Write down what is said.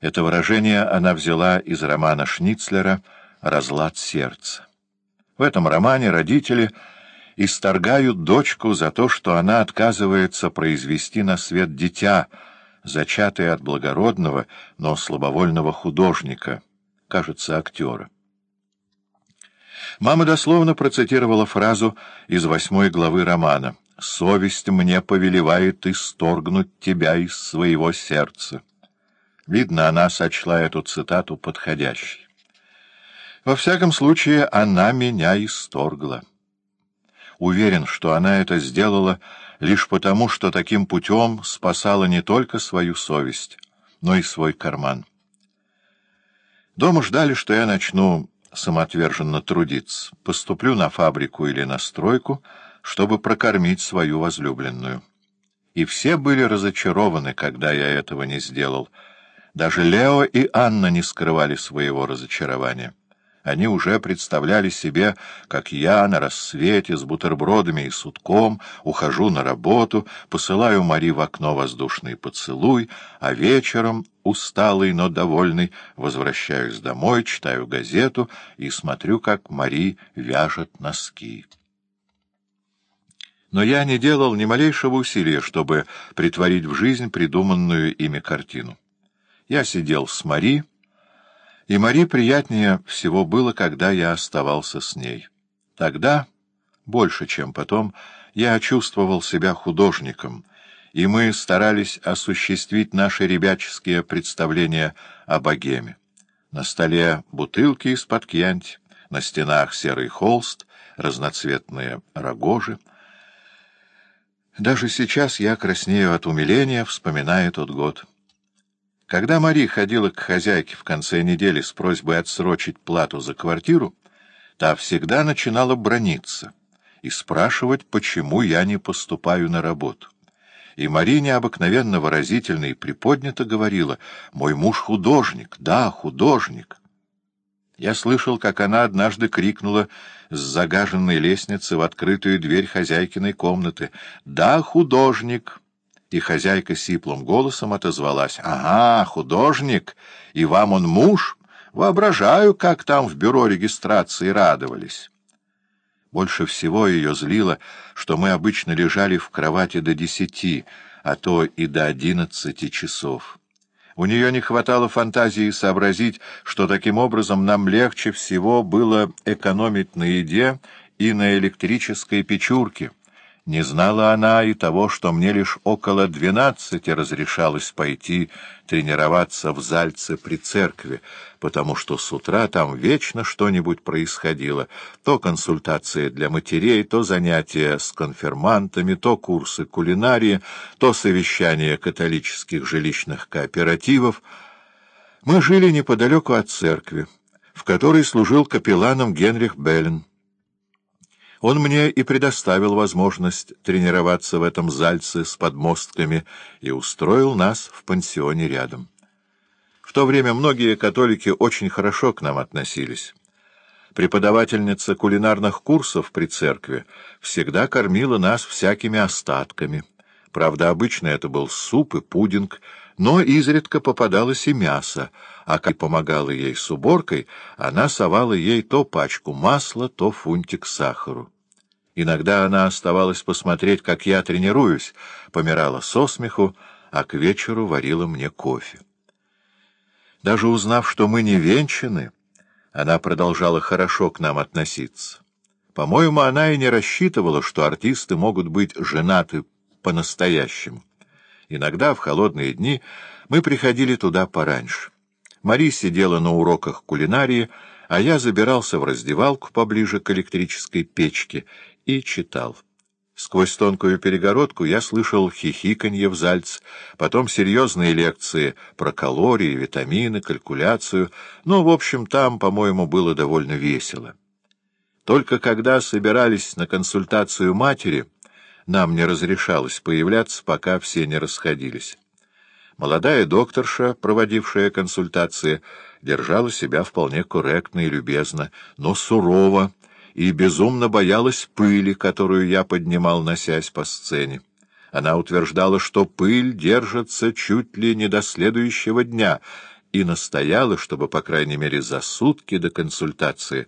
Это выражение она взяла из романа Шницлера «Разлад сердца». В этом романе родители исторгают дочку за то, что она отказывается произвести на свет дитя, зачатое от благородного, но слабовольного художника, кажется, актера. Мама дословно процитировала фразу из восьмой главы романа «Совесть мне повелевает исторгнуть тебя из своего сердца». Видно, она сочла эту цитату подходящей. Во всяком случае, она меня исторгла. Уверен, что она это сделала лишь потому, что таким путем спасала не только свою совесть, но и свой карман. Дома ждали, что я начну самоотверженно трудиться, поступлю на фабрику или на стройку, чтобы прокормить свою возлюбленную. И все были разочарованы, когда я этого не сделал — даже Лео и Анна не скрывали своего разочарования. Они уже представляли себе, как я на рассвете с бутербродами и сутком ухожу на работу, посылаю Мари в окно воздушный поцелуй, а вечером, усталый, но довольный, возвращаюсь домой, читаю газету и смотрю, как Мари вяжет носки. Но я не делал ни малейшего усилия, чтобы притворить в жизнь придуманную ими картину. Я сидел с Мари, и Мари приятнее всего было, когда я оставался с ней. Тогда, больше чем потом, я чувствовал себя художником, и мы старались осуществить наши ребяческие представления о богеме. На столе бутылки из-под кьянти, на стенах серый холст, разноцветные рогожи. Даже сейчас я краснею от умиления, вспоминая тот год. Когда Мари ходила к хозяйке в конце недели с просьбой отсрочить плату за квартиру, та всегда начинала брониться и спрашивать, почему я не поступаю на работу. И Мари необыкновенно выразительно и приподнято говорила, «Мой муж художник, да, художник». Я слышал, как она однажды крикнула с загаженной лестницы в открытую дверь хозяйкиной комнаты, «Да, художник». И хозяйка сиплым голосом отозвалась. — Ага, художник, и вам он муж? Воображаю, как там в бюро регистрации радовались. Больше всего ее злило, что мы обычно лежали в кровати до десяти, а то и до одиннадцати часов. У нее не хватало фантазии сообразить, что таким образом нам легче всего было экономить на еде и на электрической печурке. Не знала она и того, что мне лишь около двенадцати разрешалось пойти тренироваться в Зальце при церкви, потому что с утра там вечно что-нибудь происходило. То консультация для матерей, то занятия с конфермантами, то курсы кулинарии, то совещания католических жилищных кооперативов. Мы жили неподалеку от церкви, в которой служил капелланом Генрих Беллен. Он мне и предоставил возможность тренироваться в этом зальце с подмостками и устроил нас в пансионе рядом. В то время многие католики очень хорошо к нам относились. Преподавательница кулинарных курсов при церкви всегда кормила нас всякими остатками. Правда, обычно это был суп и пудинг, но изредка попадалось и мясо, а как помогала ей с уборкой, она совала ей то пачку масла, то фунтик сахару. Иногда она оставалась посмотреть, как я тренируюсь, помирала со смеху, а к вечеру варила мне кофе. Даже узнав, что мы не венчаны, она продолжала хорошо к нам относиться. По-моему, она и не рассчитывала, что артисты могут быть женаты по-настоящему. Иногда в холодные дни мы приходили туда пораньше. Мари сидела на уроках кулинарии, а я забирался в раздевалку поближе к электрической печке и читал. Сквозь тонкую перегородку я слышал хихиканье в Зальц, потом серьезные лекции про калории, витамины, калькуляцию, но, в общем, там, по-моему, было довольно весело. Только когда собирались на консультацию матери, нам не разрешалось появляться, пока все не расходились. Молодая докторша, проводившая консультации, держала себя вполне корректно и любезно, но сурово, и безумно боялась пыли, которую я поднимал, носясь по сцене. Она утверждала, что пыль держится чуть ли не до следующего дня, и настояла, чтобы, по крайней мере, за сутки до консультации